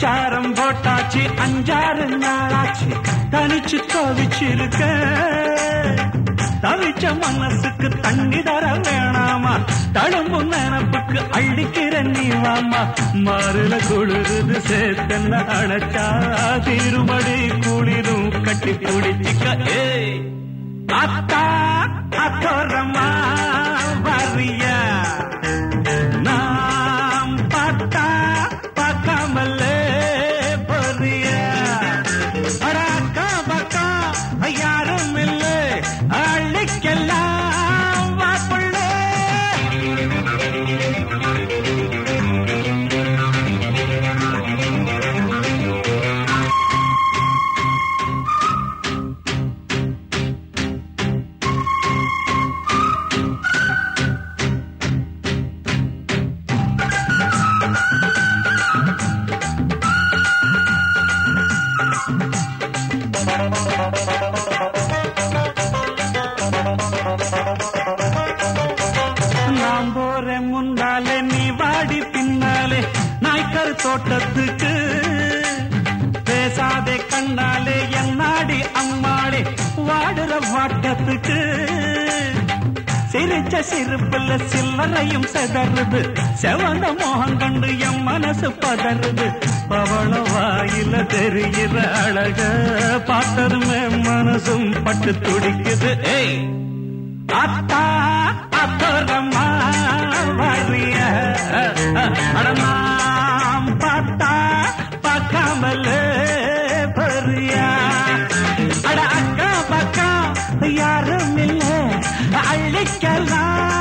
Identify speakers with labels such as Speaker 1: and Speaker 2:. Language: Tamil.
Speaker 1: சாரம் போட்டாச்சு அஞ்சாறு நாளாச்சு. தனிச்சு தவிச்சிருக்க. தவிச்ச மனசுக்கு தண்ணி தர வேணாமா? தழும்பும் நினப்புக்கு அள்ளிக்கிற நீ வாமா? மாறுல குளிருது சேர்த்தென்ன அடைச்சா திருமடி குளிரும் கட்டி குடிச்சிக்க ஏ அத்தா அத்தோரமா அடாக்கா பக்கா யாரும் இல்லை. அள்ளிக்கெல்லாம் வாப்புள்ளே நாய்க்கர் தோட்டத்துக்கு. பேசாதே கண்ணாலே என்னாடி அம்மாளே வாடுற வாட்டத்துக்கு. சிரிச்ச சிரிப்புல சில்லறையும் செதறுது. செவந்த மோகம் கண்டு என் மனசு பதறுது. பவள வாயில தெரிகிற அழக பார்த்ததுமே மனசும் பட்டு துடிக்குது. ஏய் அத்தா அத்தோரமா பார்க்காமலே பரியா. அட அக்கா பக்கா யாரும் இல்லை. அள்ளிக்கலாம்